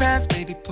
past, baby.